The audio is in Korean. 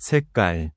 색깔